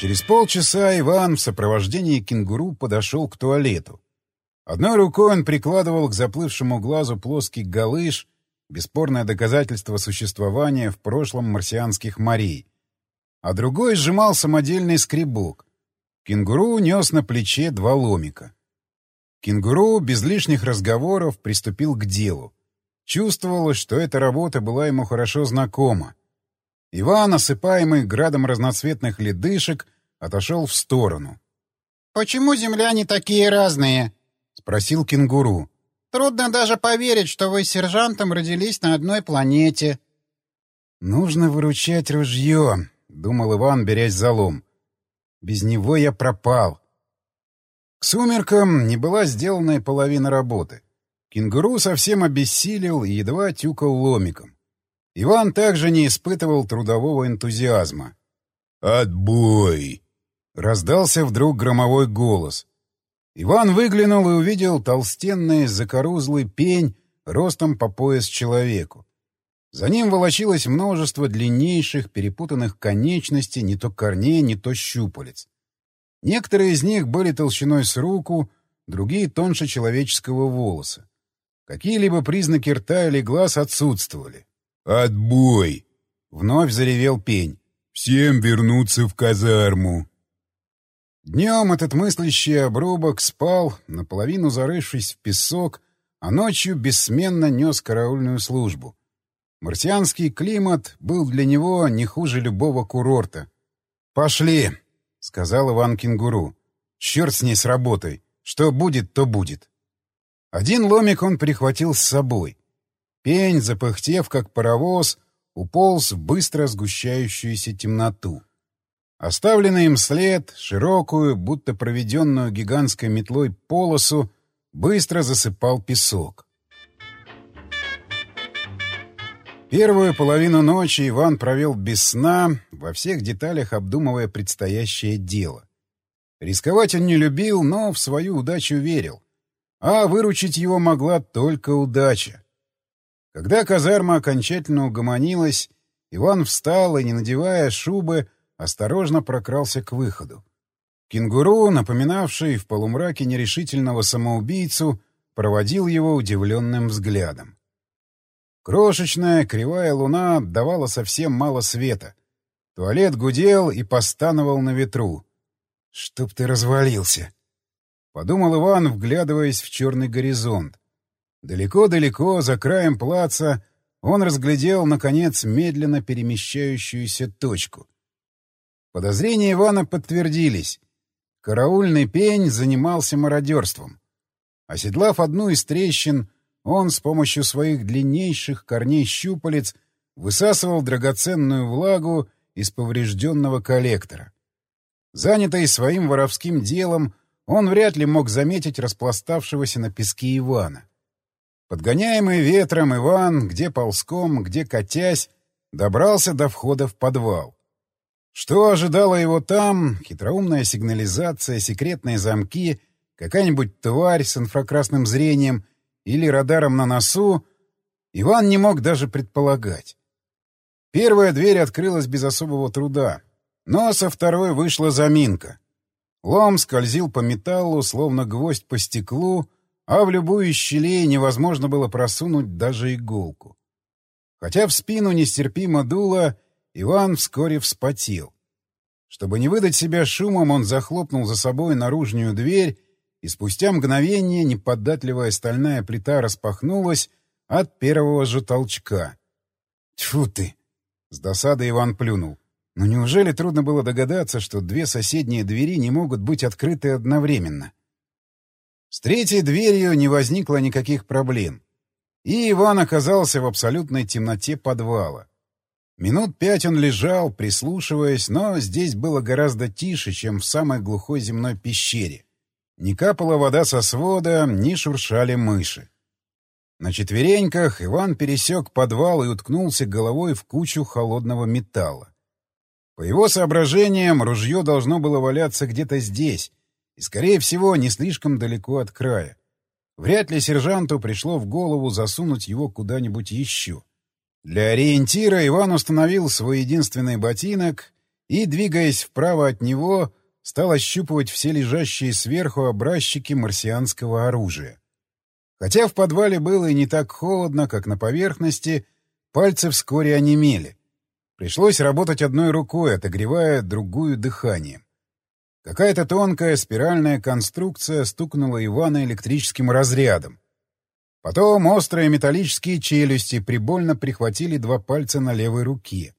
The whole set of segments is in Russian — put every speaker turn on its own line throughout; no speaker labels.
Через полчаса Иван в сопровождении кенгуру подошел к туалету. Одной рукой он прикладывал к заплывшему глазу плоский галыш, бесспорное доказательство существования в прошлом марсианских морей, а другой сжимал самодельный скребок. Кенгуру нес на плече два ломика. Кенгуру без лишних разговоров приступил к делу. Чувствовалось, что эта работа была ему хорошо знакома. Иван, осыпаемый градом разноцветных ледышек, отошел в сторону.
«Почему земляне такие разные?» — спросил кенгуру. «Трудно даже поверить, что вы с сержантом родились на одной планете».
«Нужно выручать ружье», — думал Иван, берясь за лом. «Без него я пропал». К сумеркам не была сделана и половина работы. Кенгуру совсем обессилел и едва тюкал ломиком. Иван также не испытывал трудового энтузиазма.
«Отбой!»
— раздался вдруг громовой голос. Иван выглянул и увидел толстенный закорузлый пень ростом по пояс человеку. За ним волочилось множество длиннейших перепутанных конечностей, не то корней, не то щупалец. Некоторые из них были толщиной с руку, другие — тоньше человеческого волоса. Какие-либо признаки рта или глаз отсутствовали.
«Отбой!»
— вновь заревел пень.
«Всем вернуться в казарму!»
Днем этот мыслящий обрубок спал, наполовину зарывшись в песок, а ночью бессменно нес караульную службу. Марсианский климат был для него не хуже любого курорта. «Пошли!» — сказал Иван Кенгуру. «Черт с ней с работой! Что будет, то будет!» Один ломик он прихватил с собой. Пень, запыхтев, как паровоз, уполз в быстро сгущающуюся темноту. Оставленный им след, широкую, будто проведенную гигантской метлой полосу, быстро засыпал песок. Первую половину ночи Иван провел без сна, во всех деталях обдумывая предстоящее дело. Рисковать он не любил, но в свою удачу верил. А выручить его могла только удача. Когда казарма окончательно угомонилась, Иван встал и, не надевая шубы, осторожно прокрался к выходу. Кенгуру, напоминавший в полумраке нерешительного самоубийцу, проводил его удивленным взглядом. Крошечная кривая луна давала совсем мало света. Туалет гудел и постановал на ветру. «Чтоб ты развалился!» — подумал Иван, вглядываясь в черный горизонт. Далеко-далеко, за краем плаца, он разглядел, наконец, медленно перемещающуюся точку. Подозрения Ивана подтвердились. Караульный пень занимался мародерством. Оседлав одну из трещин, он с помощью своих длиннейших корней щупалец высасывал драгоценную влагу из поврежденного коллектора. Занятый своим воровским делом, он вряд ли мог заметить распластавшегося на песке Ивана. Подгоняемый ветром Иван, где ползком, где катясь, добрался до входа в подвал. Что ожидало его там? Хитроумная сигнализация, секретные замки, какая-нибудь тварь с инфракрасным зрением или радаром на носу? Иван не мог даже предполагать. Первая дверь открылась без особого труда, но со второй вышла заминка. Лом скользил по металлу, словно гвоздь по стеклу, а в любую щелей невозможно было просунуть даже иголку. Хотя в спину нестерпимо дуло, Иван вскоре вспотел. Чтобы не выдать себя шумом, он захлопнул за собой наружную дверь, и спустя мгновение неподатливая стальная плита распахнулась от первого же толчка. «Тьфу ты!» — с досадой Иван плюнул. «Но неужели трудно было догадаться, что две соседние двери не могут быть открыты одновременно?» С третьей дверью не возникло никаких проблем. И Иван оказался в абсолютной темноте подвала. Минут пять он лежал, прислушиваясь, но здесь было гораздо тише, чем в самой глухой земной пещере. Не капала вода со свода, не шуршали мыши. На четвереньках Иван пересек подвал и уткнулся головой в кучу холодного металла. По его соображениям, ружье должно было валяться где-то здесь, и, скорее всего, не слишком далеко от края. Вряд ли сержанту пришло в голову засунуть его куда-нибудь еще. Для ориентира Иван установил свой единственный ботинок и, двигаясь вправо от него, стал ощупывать все лежащие сверху образчики марсианского оружия. Хотя в подвале было и не так холодно, как на поверхности, пальцы вскоре онемели. Пришлось работать одной рукой, отогревая другую дыханием. Какая-то тонкая спиральная конструкция стукнула Ивана электрическим разрядом. Потом острые металлические челюсти прибольно прихватили два пальца на левой руке.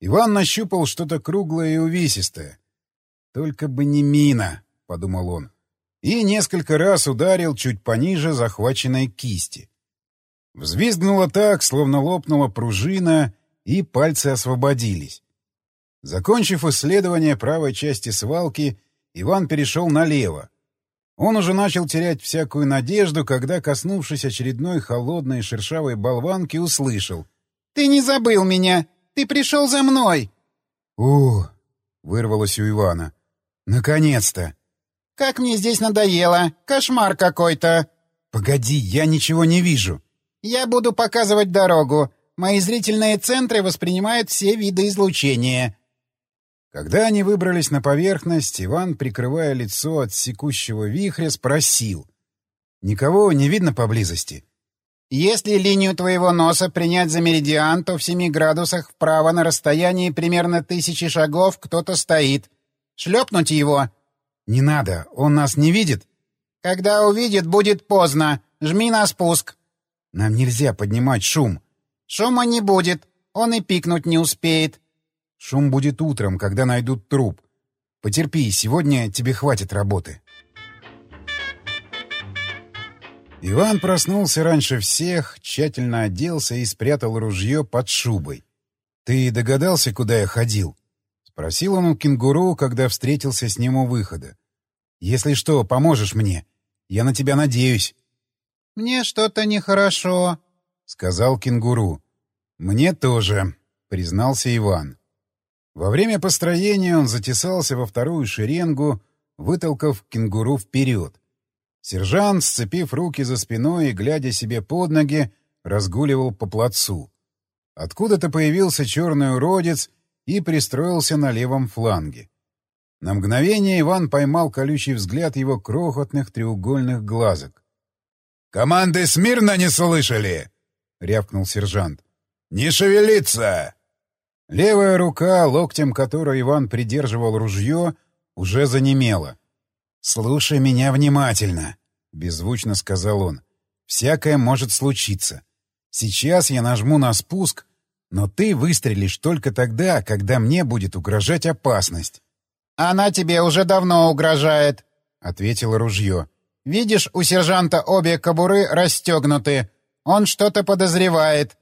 Иван нащупал что-то круглое и увесистое. «Только бы не мина», — подумал он, и несколько раз ударил чуть пониже захваченной кисти. Взвизгнуло так, словно лопнула пружина, и пальцы освободились. Закончив исследование правой части свалки, Иван перешел налево. Он уже начал терять всякую надежду, когда, коснувшись очередной холодной шершавой болванки, услышал.
«Ты не забыл меня! Ты пришел за мной!»
«У!» — вырвалось у Ивана. «Наконец-то!»
«Как мне здесь надоело! Кошмар какой-то!»
«Погоди, я ничего не вижу!»
«Я буду показывать дорогу. Мои зрительные центры воспринимают все виды излучения».
Когда они выбрались на поверхность, Иван, прикрывая лицо от секущего вихря, спросил. «Никого не видно поблизости?»
«Если линию твоего носа принять за меридиан, то в семи градусах вправо на расстоянии примерно тысячи шагов кто-то стоит. Шлепнуть его?»
«Не надо, он нас не видит?»
«Когда увидит, будет поздно. Жми на спуск».
«Нам нельзя поднимать шум».
«Шума не будет. Он и пикнуть не успеет.
Шум будет утром, когда найдут труп. Потерпи, сегодня тебе хватит работы. Иван проснулся раньше всех, тщательно оделся и спрятал ружье под шубой. «Ты догадался, куда я ходил?» — спросил он у кенгуру, когда встретился с ним у выхода. «Если что, поможешь мне. Я на тебя надеюсь».
«Мне что-то нехорошо», — сказал кенгуру.
«Мне тоже», — признался Иван. Во время построения он затесался во вторую шеренгу, вытолкав кенгуру вперед. Сержант, сцепив руки за спиной и глядя себе под ноги, разгуливал по плацу. Откуда-то появился черный уродец и пристроился на левом фланге. На мгновение Иван поймал колючий взгляд его крохотных треугольных глазок.
«Команды смирно не слышали!» — рявкнул сержант. «Не шевелиться!»
Левая рука, локтем которой Иван придерживал ружье, уже занемела. «Слушай меня внимательно», — беззвучно сказал он. «Всякое может случиться. Сейчас я нажму на спуск, но ты выстрелишь только тогда, когда мне будет угрожать опасность».
«Она тебе уже давно угрожает», —
ответило ружье.
«Видишь, у сержанта обе кобуры расстегнуты. Он что-то подозревает».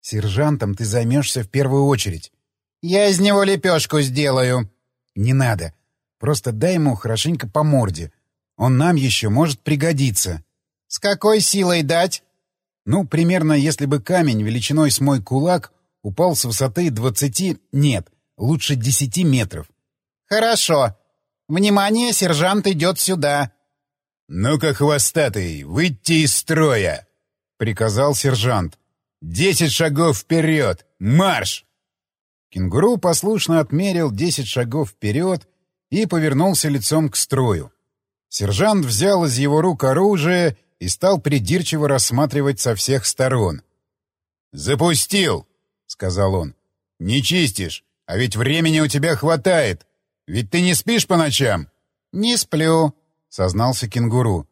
Сержантом ты займешься в первую очередь.
Я из него лепешку сделаю.
Не надо. Просто дай ему хорошенько по морде. Он нам еще может пригодиться.
С какой силой дать?
Ну, примерно, если бы камень величиной с мой кулак упал с высоты двадцати... Нет, лучше десяти метров.
Хорошо. Внимание, сержант идет сюда.
«Ну-ка, хвостатый, выйти из строя!» — приказал сержант. Десять шагов вперед! Марш!»
Кенгуру послушно отмерил десять шагов вперед и повернулся лицом к строю. Сержант взял из его рук оружие и стал придирчиво рассматривать со всех сторон.
«Запустил!» — сказал он. «Не чистишь, а ведь времени у тебя хватает. Ведь ты не спишь по ночам?»
«Не сплю», —
сознался кенгуру.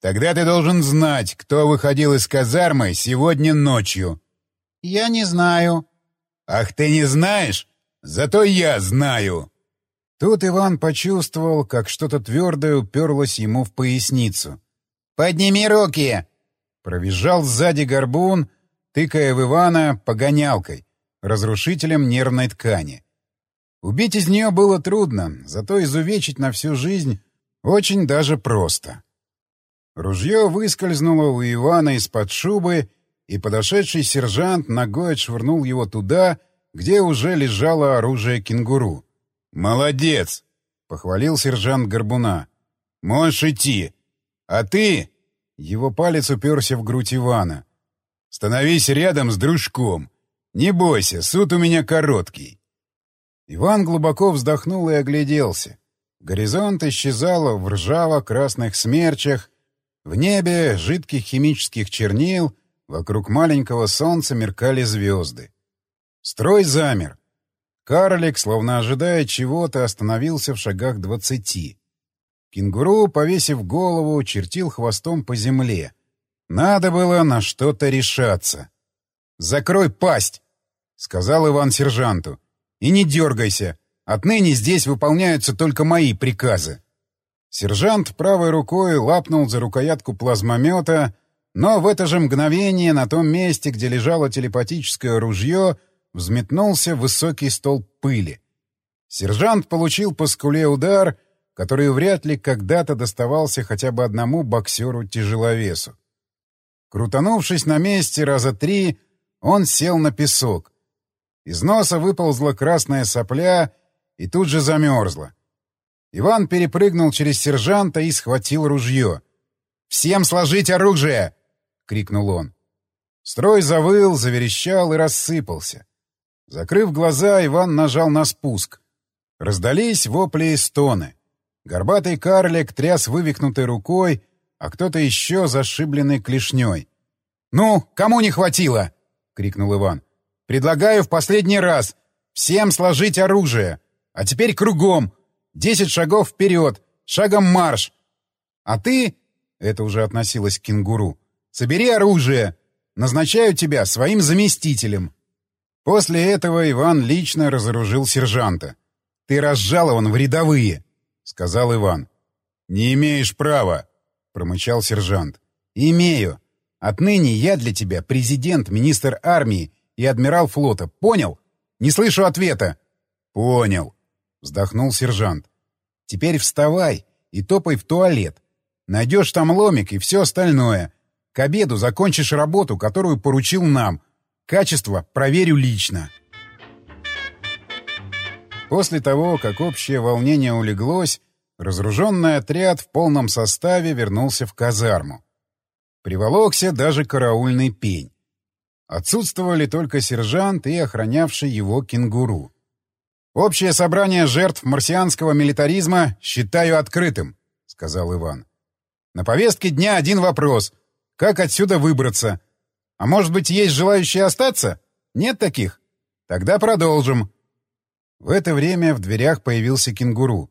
Тогда ты должен знать, кто выходил из казармы сегодня ночью.
— Я не знаю.
— Ах, ты не знаешь? Зато я знаю.
Тут Иван почувствовал, как что-то твердое уперлось ему в поясницу.
«Подними руки!»
Провизжал сзади горбун, тыкая в Ивана погонялкой, разрушителем нервной ткани. Убить из нее было трудно, зато изувечить на всю жизнь очень даже просто. Ружье выскользнуло у Ивана из-под шубы, и подошедший сержант ногой отшвырнул его туда, где уже лежало оружие кенгуру.
«Молодец!» — похвалил сержант Горбуна. «Можешь идти. А ты...» — его палец уперся в грудь Ивана. «Становись рядом с дружком. Не бойся, суд у меня короткий».
Иван глубоко вздохнул и огляделся. Горизонт исчезал в ржаво-красных смерчах, в небе жидких химических чернил, вокруг маленького солнца меркали звезды. Строй замер. Карлик, словно ожидая чего-то, остановился в шагах двадцати. Кенгуру, повесив голову, чертил хвостом по земле. Надо было на что-то решаться. «Закрой пасть!» — сказал Иван сержанту. «И не дергайся. Отныне здесь выполняются только мои приказы». Сержант правой рукой лапнул за рукоятку плазмомета, но в это же мгновение на том месте, где лежало телепатическое ружье, взметнулся высокий столб пыли. Сержант получил по скуле удар, который вряд ли когда-то доставался хотя бы одному боксеру-тяжеловесу. Крутанувшись на месте раза три, он сел на песок. Из носа выползла красная сопля и тут же замерзла. Иван перепрыгнул через сержанта и схватил ружье. «Всем сложить оружие!» — крикнул он. Строй завыл, заверещал и рассыпался. Закрыв глаза, Иван нажал на спуск. Раздались вопли и стоны. Горбатый карлик тряс вывихнутой рукой, а кто-то еще зашибленный клешней. «Ну, кому не хватило?» — крикнул Иван. «Предлагаю в последний раз всем сложить оружие. А теперь кругом. Десять шагов вперед. Шагом марш. А ты...» — это уже относилось к кенгуру. «Собери оружие. Назначаю тебя своим заместителем». После этого Иван лично разоружил сержанта. «Ты разжалован в рядовые», — сказал Иван. «Не имеешь права», — промычал сержант. «Имею. Отныне я для тебя президент, министр армии и адмирал флота. Понял? Не слышу ответа». «Понял», — вздохнул сержант. «Теперь вставай и топай в туалет. Найдешь там ломик и все остальное. К обеду закончишь работу, которую поручил нам, Качество проверю лично. После того, как общее волнение улеглось, разоруженный отряд в полном составе вернулся в казарму. Приволокся даже караульный пень. Отсутствовали только сержант и охранявший его кенгуру. «Общее собрание жертв марсианского милитаризма считаю открытым», — сказал Иван. «На повестке дня один вопрос. Как отсюда выбраться? А может быть, есть желающие остаться? Нет таких? Тогда продолжим. В это время в дверях появился кенгуру.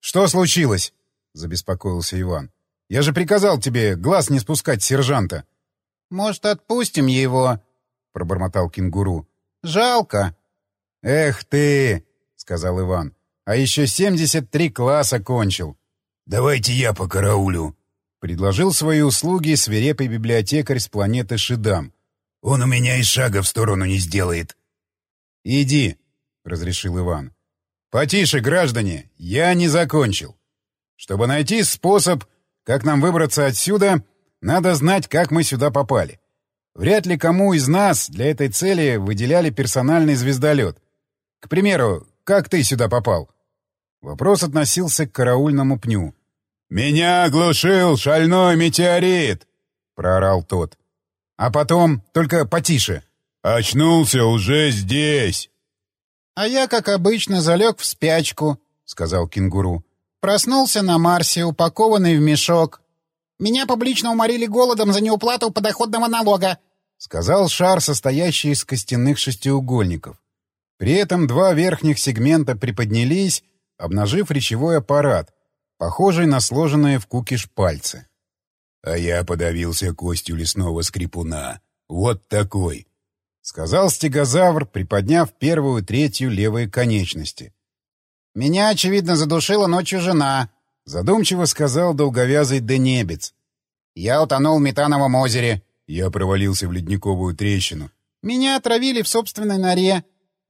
«Что случилось?» — забеспокоился Иван. «Я же приказал тебе глаз не спускать сержанта».
«Может, отпустим его?» — пробормотал кенгуру. «Жалко».
«Эх ты!» — сказал Иван. «А еще семьдесят три класса кончил».
«Давайте я по караулю»,
Предложил свои услуги свирепый библиотекарь с планеты Шидам.
«Он у меня и шага в сторону не сделает».
«Иди», — разрешил Иван. «Потише, граждане, я не закончил. Чтобы найти способ, как нам выбраться отсюда, надо знать, как мы сюда попали. Вряд ли кому из нас для этой цели выделяли персональный звездолет. К примеру, как ты сюда попал?» Вопрос относился к караульному пню.
«Меня оглушил шальной метеорит!» — проорал тот.
«А потом, только потише».
«Очнулся уже здесь!»
«А я, как обычно, залег в спячку», — сказал кенгуру. «Проснулся на Марсе, упакованный в мешок. Меня публично уморили голодом за неуплату подоходного налога», —
сказал шар, состоящий из костяных шестиугольников. При этом два верхних сегмента приподнялись, обнажив речевой аппарат, похожий на сложенные в кукиш пальцы.
«А я подавился костью лесного скрипуна. Вот такой!»
— сказал стегозавр, приподняв первую третью левые конечности.
«Меня, очевидно, задушила ночью жена», —
задумчиво сказал долговязый Денебец.
«Я утонул в Метановом озере».
Я провалился в ледниковую трещину.
«Меня отравили в собственной норе».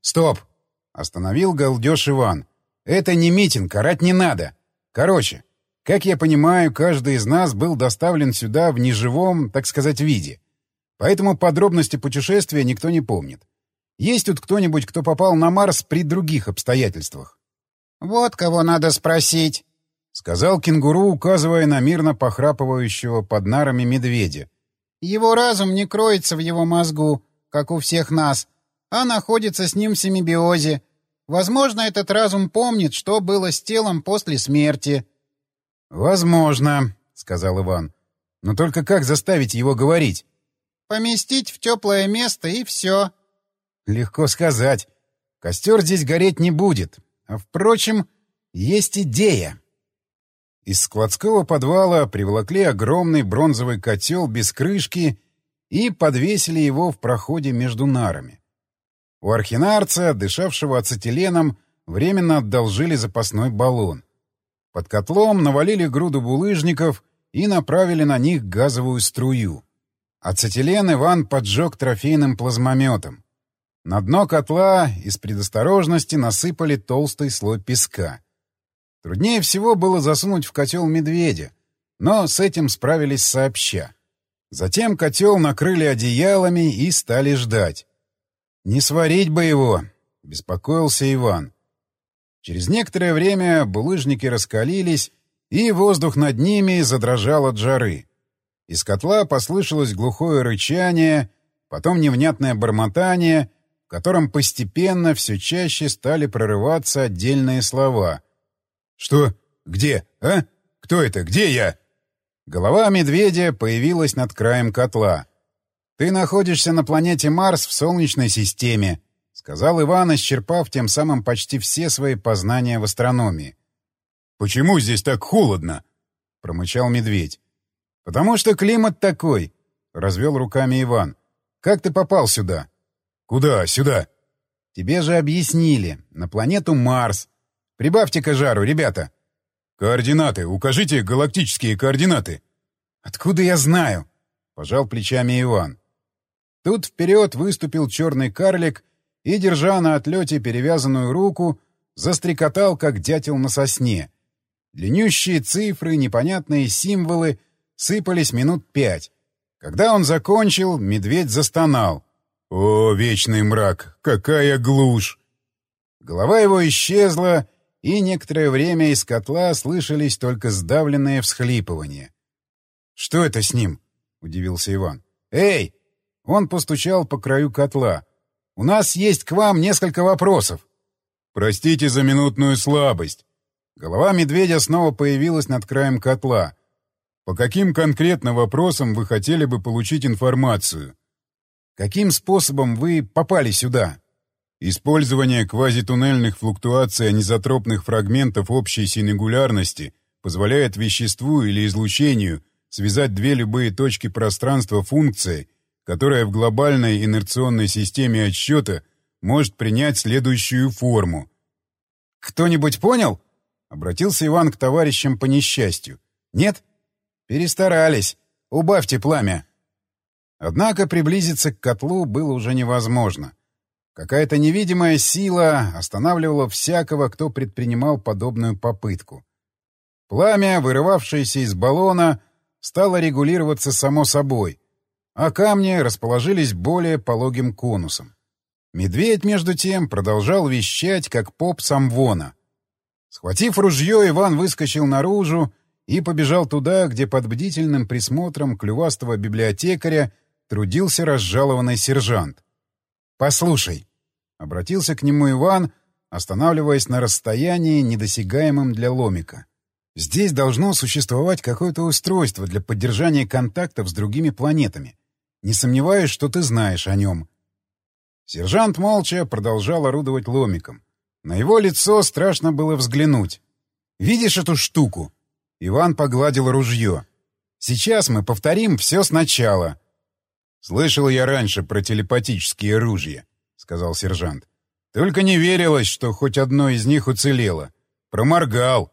«Стоп!» — остановил галдеж Иван. «Это не митинг, орать не надо. Короче, как я понимаю, каждый из нас был доставлен сюда в неживом, так сказать, виде. Поэтому подробности путешествия никто не помнит. Есть тут кто-нибудь, кто попал на Марс при других обстоятельствах?
— Вот кого надо спросить, —
сказал кенгуру, указывая на мирно похрапывающего под нарами медведя.
— Его разум не кроется в его мозгу, как у всех нас, а находится с ним в семибиозе. Возможно, этот разум помнит, что было с телом после смерти.
— Возможно, — сказал Иван. — Но только как заставить его говорить?
— Поместить в теплое место и все.
— Легко сказать. Костер здесь гореть не будет. А, впрочем, есть идея. Из складского подвала приволокли огромный бронзовый котел без крышки и подвесили его в проходе между нарами. У архинарца, дышавшего ацетиленом, временно одолжили запасной баллон. Под котлом навалили груду булыжников и направили на них газовую струю. Ацетилен Иван поджег трофейным плазмометом. На дно котла из предосторожности насыпали толстый слой песка. Труднее всего было засунуть в котел медведя, но с этим справились сообща. Затем котел накрыли одеялами и стали ждать. «Не сварить бы его!» — беспокоился Иван. Через некоторое время булыжники раскалились, и воздух над ними задрожал от жары. Из котла послышалось глухое рычание, потом невнятное бормотание, в котором постепенно все чаще стали прорываться отдельные слова. «Что? Где? А? Кто это? Где я?» Голова медведя появилась над краем котла. «Ты находишься на планете Марс в Солнечной системе», — сказал Иван, исчерпав тем самым почти все свои познания в астрономии. «Почему здесь так холодно?» — промычал медведь. «Потому что климат такой», — развел руками Иван. «Как ты попал сюда?» «Куда сюда?» «Тебе же объяснили. На планету Марс. Прибавьте-ка жару, ребята». «Координаты. Укажите галактические координаты». «Откуда я знаю?» — пожал плечами Иван. Тут вперед выступил черный карлик и, держа на отлете перевязанную руку, застрекотал, как дятел на сосне. Длиннющие цифры, непонятные символы сыпались минут пять. Когда он закончил, медведь застонал. «О, вечный мрак! Какая глушь!» Голова его исчезла, и некоторое время из котла слышались только сдавленные всхлипывания. «Что это с ним?» — удивился Иван. «Эй!» Он постучал по краю котла. «У нас есть к вам несколько вопросов». «Простите за минутную слабость». Голова медведя снова появилась над краем котла. «По каким конкретно вопросам вы хотели бы получить информацию?» Каким способом вы попали сюда? Использование квазитуннельных флуктуаций анизотропных фрагментов общей сингулярности позволяет веществу или излучению связать две любые точки пространства функцией, которая в глобальной инерционной системе отсчета может принять следующую форму. «Кто-нибудь понял?» — обратился Иван к товарищам по несчастью. «Нет? Перестарались. Убавьте пламя». Однако приблизиться к котлу было уже невозможно. Какая-то невидимая сила останавливала всякого, кто предпринимал подобную попытку. Пламя, вырывавшееся из баллона, стало регулироваться само собой, а камни расположились более пологим конусом. Медведь, между тем, продолжал вещать, как поп Самвона. Схватив ружье, Иван выскочил наружу и побежал туда, где под бдительным присмотром клювастого библиотекаря трудился разжалованный сержант. «Послушай», — обратился к нему Иван, останавливаясь на расстоянии, недосягаемом для ломика. «Здесь должно существовать какое-то устройство для поддержания контактов с другими планетами. Не сомневаюсь, что ты знаешь о нем». Сержант молча продолжал орудовать ломиком. На его лицо страшно было взглянуть. «Видишь эту штуку?» Иван погладил ружье. «Сейчас мы повторим все сначала. «Слышал я раньше про телепатические ружья», — сказал сержант. «Только не верилось, что хоть одно из них уцелело. Проморгал».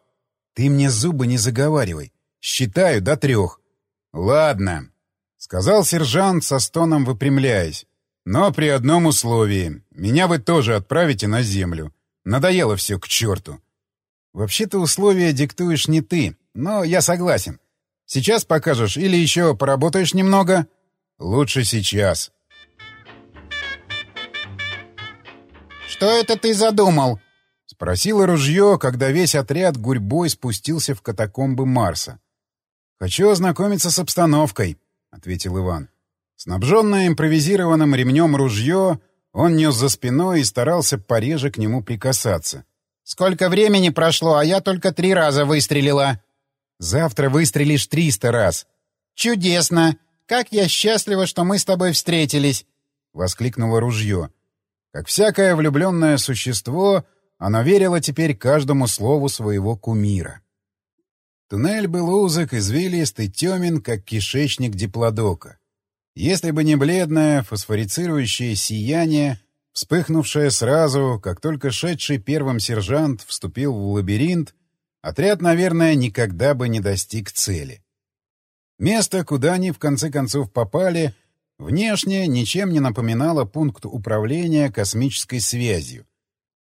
«Ты мне зубы не заговаривай. Считаю до трех». «Ладно», — сказал сержант со стоном выпрямляясь. «Но при одном условии. Меня вы тоже отправите на землю. Надоело все к черту». «Вообще-то условия диктуешь не ты, но я согласен. Сейчас покажешь или еще поработаешь немного?» Лучше сейчас.
«Что это ты задумал?»
— спросило ружье, когда весь отряд гурьбой спустился в катакомбы Марса. «Хочу ознакомиться с обстановкой», — ответил Иван. Снабженное импровизированным ремнем ружье Он нес за спиной и старался пореже к нему прикасаться.
«Сколько времени прошло, а я только три раза выстрелила».
«Завтра выстрелишь триста раз».
«Чудесно! Как я счастлива, что мы с тобой встретились!»
— воскликнуло ружье. Как всякое влюбленное существо, оно верило теперь каждому слову своего кумира. Туннель был узок, извилист и темен, как кишечник диплодока. Если бы не бледное, фосфорицирующее сияние, вспыхнувшее сразу, как только шедший первым сержант вступил в лабиринт, отряд, наверное, никогда бы не достиг цели. Место, куда они в конце концов попали, внешне ничем не напоминало пункт управления космической связью,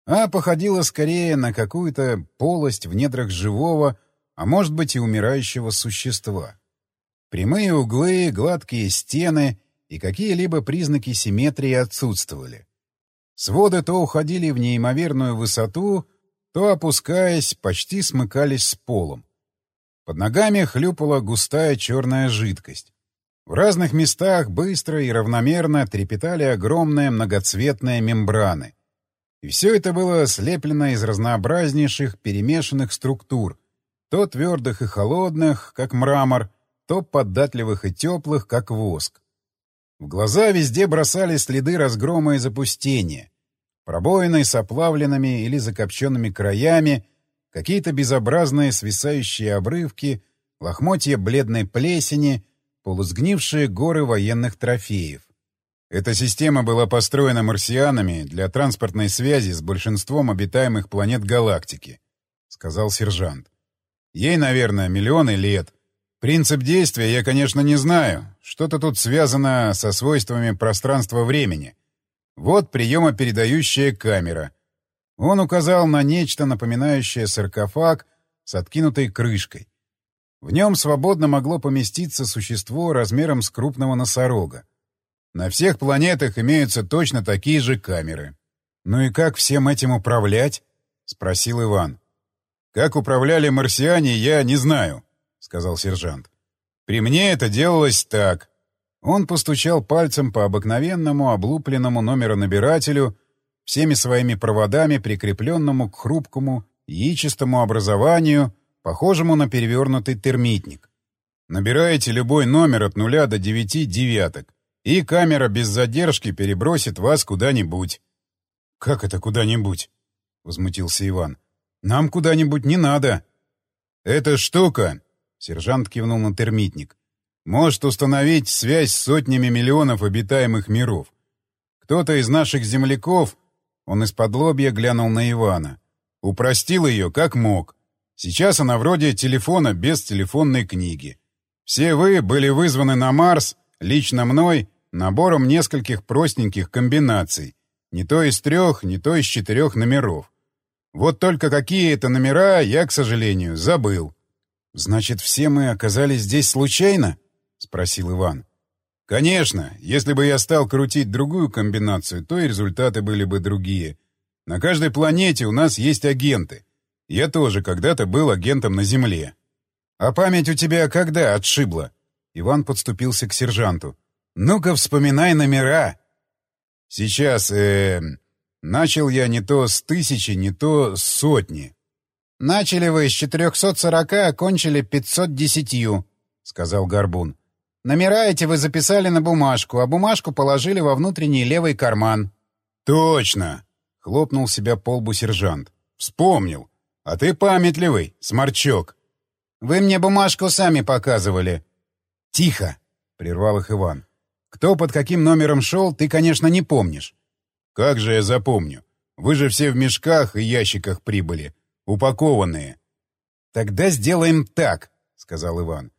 а походило скорее на какую-то полость в недрах живого, а может быть и умирающего существа. Прямые углы, гладкие стены и какие-либо признаки симметрии отсутствовали. Своды то уходили в неимоверную высоту, то, опускаясь, почти смыкались с полом. Под ногами хлюпала густая черная жидкость. В разных местах быстро и равномерно трепетали огромные многоцветные мембраны. И все это было слеплено из разнообразнейших перемешанных структур, то твердых и холодных, как мрамор, то податливых и теплых, как воск. В глаза везде бросали следы разгрома и запустения. Пробоины с оплавленными или закопченными краями, какие-то безобразные свисающие обрывки, лохмотья бледной плесени, полусгнившие горы военных трофеев. Эта система была построена марсианами для транспортной связи с большинством обитаемых планет галактики, — сказал сержант. Ей, наверное, миллионы лет — Принцип действия я, конечно, не знаю. Что-то тут связано со свойствами пространства-времени. Вот приемопередающая камера. Он указал на нечто, напоминающее саркофаг с откинутой крышкой. В нем свободно могло поместиться существо размером с крупного носорога. На всех планетах имеются точно такие же камеры. «Ну и как всем этим управлять?» — спросил Иван. «Как управляли марсиане, я не знаю», сказал сержант. «При мне это делалось так». Он постучал пальцем по обыкновенному облупленному номеронабирателю, всеми своими проводами, прикрепленному к хрупкому, яичистому образованию, похожему на перевернутый термитник. Набираете любой номер от нуля до девяти девяток, и камера без задержки перебросит вас куда-нибудь. — Как это куда-нибудь? — возмутился Иван. — Нам куда-нибудь не надо. — Эта штука Сержант кивнул на термитник. «Может установить связь с сотнями миллионов обитаемых миров. Кто-то из наших земляков...» Он из-под лобья глянул на Ивана. «Упростил ее, как мог. Сейчас она вроде телефона без телефонной книги. Все вы были вызваны на Марс, лично мной, набором нескольких простеньких комбинаций. Не то из трех, не то из четырех номеров. Вот только какие это номера, я, к сожалению, забыл. «Значит, все мы оказались здесь случайно?» — спросил Иван. «Конечно. Если бы я стал крутить другую комбинацию, то и результаты были бы другие. На каждой планете у нас есть агенты. Я тоже когда-то был агентом на Земле». «А память у тебя когда отшибла?» Иван подступился к сержанту. «Ну-ка, вспоминай номера!» «Сейчас, э, Начал я не то с тысячи, не то с сотни.
«Начали вы с 440, а кончили 510, — сказал Горбун. «Номера эти вы записали на бумажку, а бумажку положили во внутренний левый карман».
«Точно!» — хлопнул себя по лбу сержант. «Вспомнил. А ты памятливый, сморчок».
«Вы мне бумажку сами показывали».
«Тихо!» — прервал их Иван. «Кто под каким номером шел, ты, конечно, не помнишь». «Как же я запомню? Вы же все в мешках и ящиках прибыли. Упакованные. Тогда сделаем так, сказал Иван.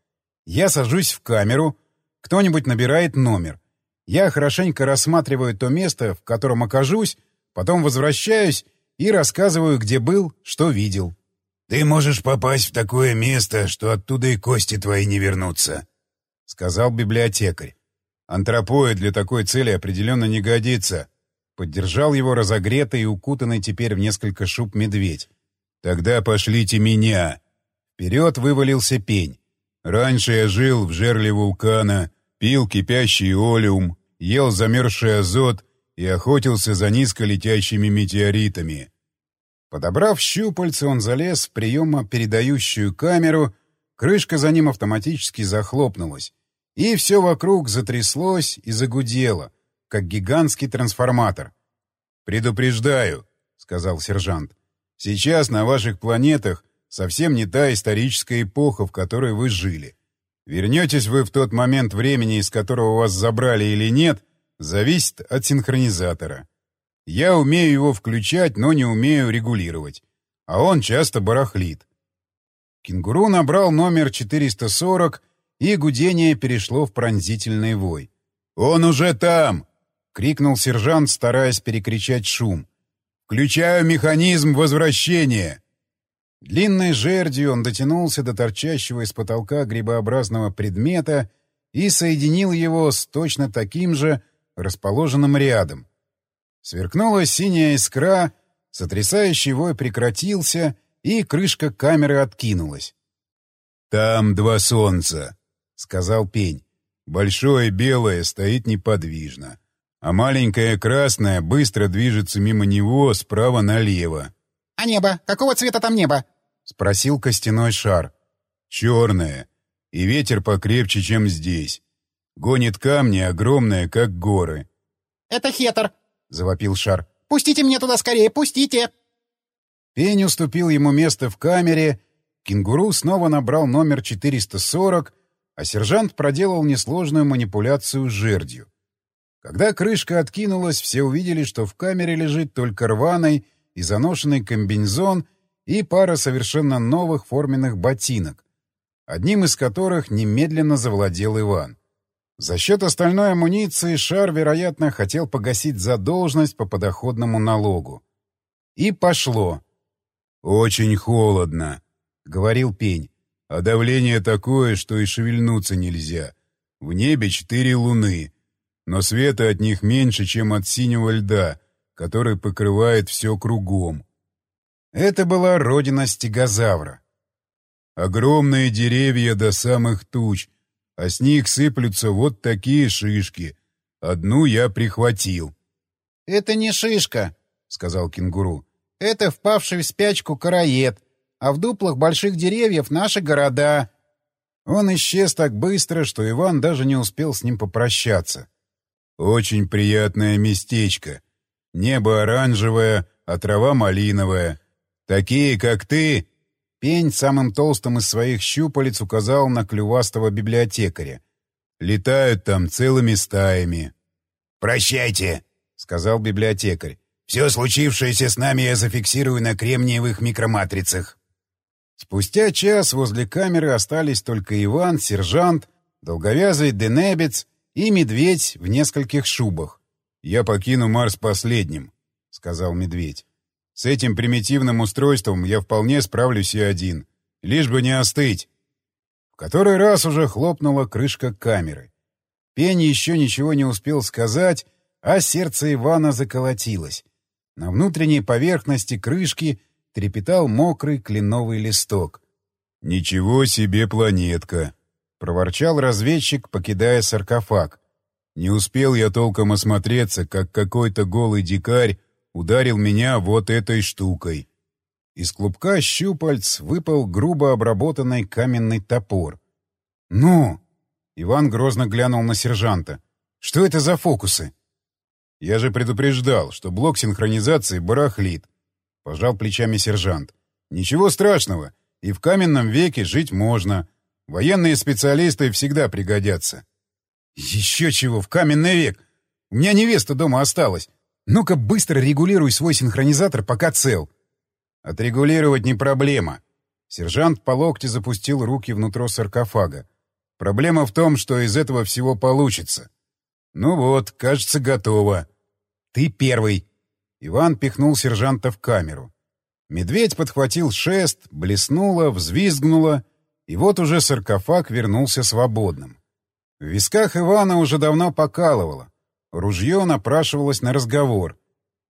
Я сажусь в камеру, кто-нибудь набирает номер. Я хорошенько рассматриваю то место, в котором окажусь, потом возвращаюсь и рассказываю, где был, что видел.
«Ты можешь попасть в такое место, что оттуда и кости твои не вернутся», — сказал библиотекарь.
«Антропоид для такой цели определенно не годится», — поддержал его разогретый и укутанный теперь в несколько шуб медведь. «Тогда пошлите меня!» Вперед вывалился пень. «Раньше я жил в жерле вулкана, пил кипящий олеум, ел замерзший азот
и охотился за низколетящими метеоритами.
Подобрав щупальце, он залез в приемопередающую камеру, крышка за ним автоматически захлопнулась, и все вокруг затряслось и загудело, как гигантский трансформатор.
«Предупреждаю», — сказал сержант, — «сейчас на ваших планетах совсем не та историческая эпоха, в которой вы жили. Вернетесь вы в тот момент времени, из которого вас забрали или нет, зависит от синхронизатора. Я умею его включать, но не умею регулировать. А он часто барахлит.
Кенгуру набрал номер 440, и гудение перешло в пронзительный вой.
«Он уже там!»
— крикнул сержант, стараясь перекричать шум.
«Включаю механизм возвращения!»
Длинной жердью он дотянулся до торчащего из потолка грибообразного предмета и соединил его с точно таким же, расположенным рядом. Сверкнула синяя искра, сотрясающий вой прекратился, и крышка камеры откинулась.
«Там два солнца», — сказал пень. «Большое белое стоит неподвижно, а маленькое красное быстро движется мимо него справа налево».
«А небо? Какого цвета там небо?»
— спросил костяной шар.
«Черное. И ветер покрепче, чем здесь. Гонит камни огромные, как горы».
«Это хетер», — завопил шар.
«Пустите
меня туда скорее, пустите!»
Пень уступил ему место в камере, кенгуру снова набрал номер 440, а сержант проделал несложную манипуляцию жердью. Когда крышка откинулась, все увидели, что в камере лежит только рваный и заношенный комбинезон и пара совершенно новых форменных ботинок, одним из которых немедленно завладел Иван. За счет остальной амуниции Шар, вероятно, хотел погасить задолженность по подоходному налогу. И пошло.
«Очень холодно», — говорил Пень. «А давление такое, что и шевельнуться нельзя. В небе четыре луны, но света от них меньше, чем от синего льда, который покрывает все кругом.
Это была родина стегозавра.
Огромные деревья до самых туч, а с них сыплются вот такие шишки. Одну я прихватил.
— Это не шишка, — сказал кенгуру. — Это впавший в спячку караед, а в дуплах больших деревьев наши города.
Он исчез так быстро, что Иван даже не успел с ним попрощаться.
— Очень приятное местечко. Небо оранжевое, а трава малиновая. Такие, как ты...»
Пень самым толстым из своих щупалец указал на клювастого библиотекаря.
«Летают там целыми стаями».
«Прощайте», — сказал библиотекарь. «Все случившееся с нами я зафиксирую на кремниевых микроматрицах».
Спустя час возле камеры остались только Иван, сержант, долговязый Денебец и медведь в нескольких шубах.
«Я покину Марс последним», — сказал медведь. С этим примитивным устройством я вполне справлюсь и один. Лишь бы не остыть.
В который раз уже хлопнула крышка камеры. Пень еще ничего не успел сказать, а сердце Ивана заколотилось. На внутренней поверхности крышки трепетал мокрый кленовый листок.
«Ничего себе планетка!» — проворчал разведчик, покидая саркофаг. «Не успел я толком осмотреться, как какой-то голый дикарь ударил меня вот этой штукой.
Из клубка щупальц выпал грубо обработанный каменный топор. «Ну!» — Иван грозно глянул на сержанта. «Что это за фокусы?»
«Я же предупреждал, что блок синхронизации барахлит», — пожал плечами сержант. «Ничего страшного, и в каменном веке жить можно. Военные специалисты всегда пригодятся».
«Еще чего, в каменный век! У меня невеста дома осталась. Ну-ка быстро регулируй свой синхронизатор, пока цел.
Отрегулировать не проблема. Сержант по локте запустил руки внутрь саркофага. Проблема в том, что из этого всего получится. Ну вот, кажется, готово.
Ты первый. Иван пихнул сержанта в камеру. Медведь подхватил шест, блеснуло, взвизгнуло, и вот уже саркофаг вернулся свободным. В висках Ивана уже давно покалывало. Ружье напрашивалось на разговор.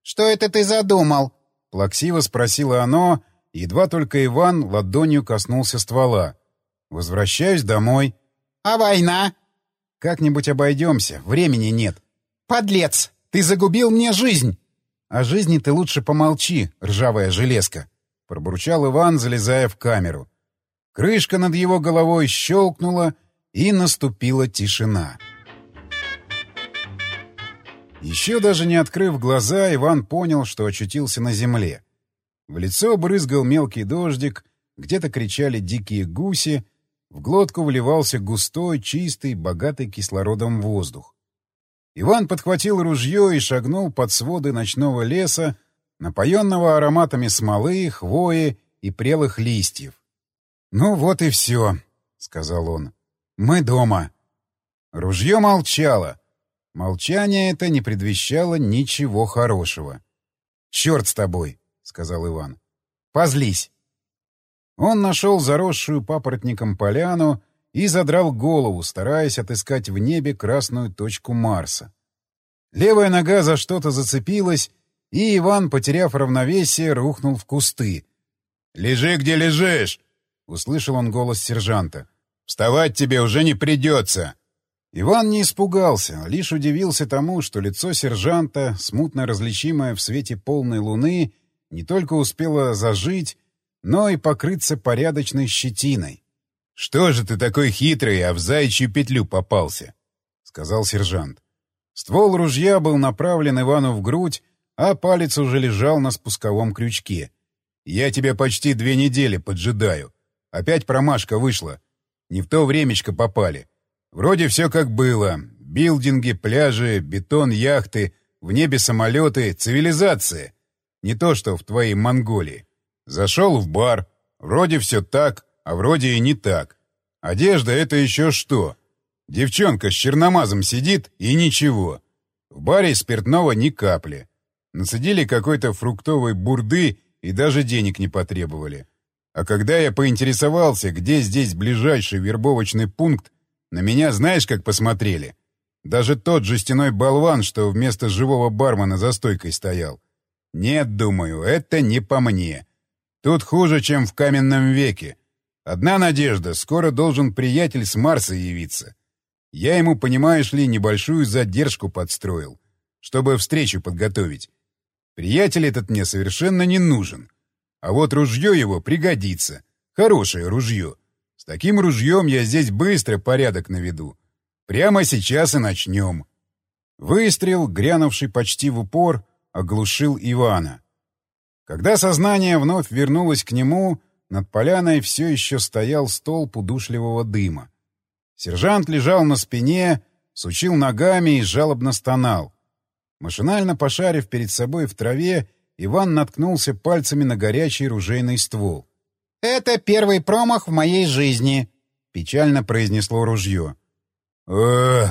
«Что это ты задумал?»
— плаксиво спросило оно, едва только Иван ладонью коснулся ствола. «Возвращаюсь домой».
«А война?»
«Как-нибудь обойдемся, времени нет».
«Подлец!» Ты загубил мне жизнь!» «О жизни ты лучше помолчи, ржавая железка!» — пробурчал Иван, залезая в камеру. Крышка над его головой щелкнула, и наступила тишина. Еще даже не открыв глаза, Иван понял, что очутился на земле. В лицо брызгал мелкий дождик, где-то кричали дикие гуси, в глотку вливался густой, чистый, богатый кислородом воздух. Иван подхватил ружье и шагнул под своды ночного леса, напоенного ароматами смолы, хвои и прелых листьев. «Ну вот и все», — сказал он. «Мы дома». Ружье молчало. Молчание это не предвещало ничего хорошего. «Черт с тобой», — сказал Иван. «Позлись». Он нашел заросшую папоротником поляну и задрал голову, стараясь отыскать в небе красную точку Марса. Левая нога за что-то зацепилась, и Иван, потеряв равновесие, рухнул в кусты.
«Лежи, где лежишь!» — услышал он голос сержанта. «Вставать тебе уже не придется!»
Иван не испугался, лишь удивился тому, что лицо сержанта, смутно различимое в свете полной луны, не только успело зажить, но и покрыться порядочной щетиной.
«Что же ты такой хитрый, а в заячью петлю попался?» — сказал сержант.
Ствол ружья был направлен Ивану в грудь, а палец уже лежал на спусковом крючке.
«Я тебя почти две недели поджидаю. Опять промашка вышла. Не в то времечко попали. Вроде все как было. Билдинги, пляжи, бетон, яхты, в небе самолеты, цивилизация. Не то, что в твоей Монголии. Зашел в бар. Вроде все так, а вроде и не так. Одежда — это еще что? Девчонка с черномазом сидит и ничего. В баре спиртного ни капли. Насадили какой-то фруктовой бурды и даже денег не потребовали. А когда я поинтересовался, где здесь ближайший вербовочный пункт, на меня знаешь, как посмотрели? Даже тот жестяной болван, что вместо живого бармена за стойкой стоял. Нет, думаю, это не по мне. Тут хуже, чем в каменном веке. Одна надежда — скоро должен приятель с Марса явиться. Я ему, понимаешь ли, небольшую задержку подстроил, чтобы встречу подготовить. Приятель этот мне совершенно не нужен. А вот ружье его пригодится. Хорошее ружье. С таким ружьем я здесь быстро порядок наведу. Прямо сейчас и начнем. Выстрел, грянувший почти в упор, оглушил Ивана. Когда сознание вновь вернулось к нему, над поляной все еще стоял столб удушливого дыма. Сержант лежал на спине, сучил ногами и жалобно стонал. Машинально пошарив перед собой в траве, Иван наткнулся пальцами на горячий ружейный ствол.
«Это первый промах в моей жизни», —
печально произнесло ружье.
э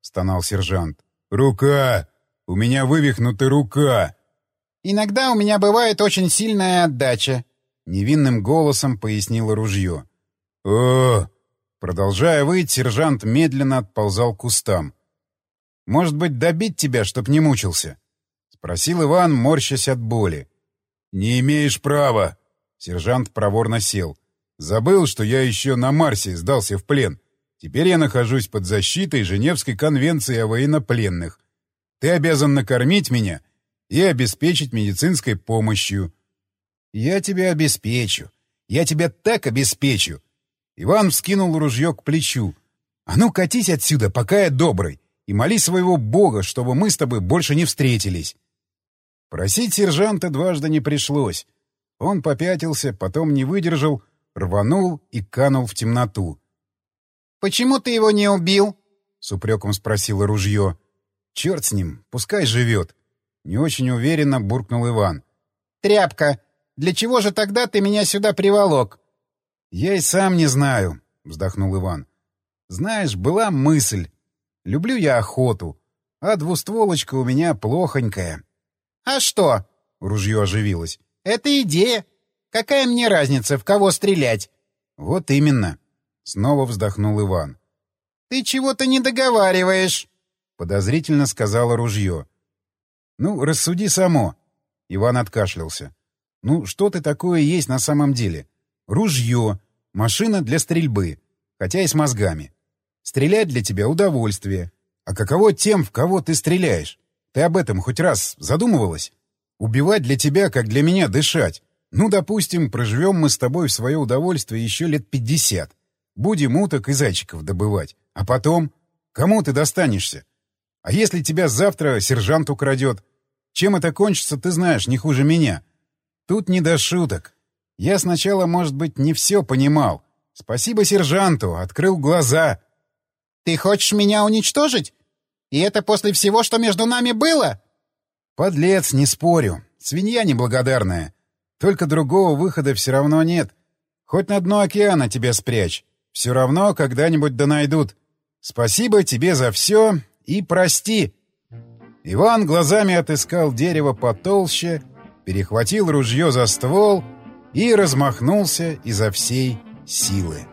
стонал сержант. «Рука! У меня вывихнута рука!»
«Иногда у меня бывает очень сильная отдача», —
невинным голосом пояснило ружье.
«О!»
Продолжая выть, сержант медленно отползал к кустам. «Может быть, добить тебя, чтоб не мучился?» — спросил Иван, морщась от боли.
«Не имеешь права!»
Сержант проворно сел. «Забыл, что я еще на Марсе сдался в плен. Теперь я нахожусь под защитой Женевской конвенции о военнопленных. Ты обязан накормить меня и обеспечить медицинской помощью. Я тебя обеспечу. Я тебя так обеспечу. Иван вскинул ружье к плечу. А ну, катись отсюда, пока я добрый, и моли своего бога, чтобы мы с тобой больше не встретились. Просить сержанта дважды не пришлось. Он попятился, потом не выдержал, рванул и канул в темноту.
«Почему ты его не убил?»
— с упреком спросило ружье. «Черт с ним, пускай живет. Не очень уверенно буркнул Иван.
«Тряпка! Для чего же тогда ты меня сюда приволок?»
«Я и сам не знаю», — вздохнул Иван. «Знаешь, была мысль. Люблю я охоту, а двустволочка у меня плохонькая».
«А что?» — ружье оживилось. «Это идея. Какая мне разница, в кого стрелять?»
«Вот именно», — снова вздохнул Иван.
«Ты чего-то не договариваешь», —
подозрительно сказала ружье. «Ну, рассуди само». Иван откашлялся. «Ну, что ты такое есть на самом деле? Ружье, машина для стрельбы, хотя и с мозгами. Стрелять для тебя удовольствие. А каково тем, в кого ты стреляешь? Ты об этом хоть раз задумывалась? Убивать для тебя, как для меня, дышать. Ну, допустим, проживем мы с тобой в свое удовольствие еще лет пятьдесят. Будем уток и зайчиков добывать. А потом? Кому ты достанешься? А если тебя завтра сержант украдет? Чем это кончится, ты знаешь, не хуже меня. Тут не до шуток. Я сначала, может быть, не все понимал. Спасибо сержанту, открыл глаза.
Ты хочешь меня уничтожить? И это после всего, что между нами было?
Подлец, не спорю. Свинья неблагодарная. Только другого выхода все равно нет. Хоть на дно океана тебя спрячь. Все равно когда-нибудь да найдут. Спасибо тебе за все и прости. Иван глазами отыскал дерево потолще, перехватил ружье за ствол и размахнулся изо всей силы.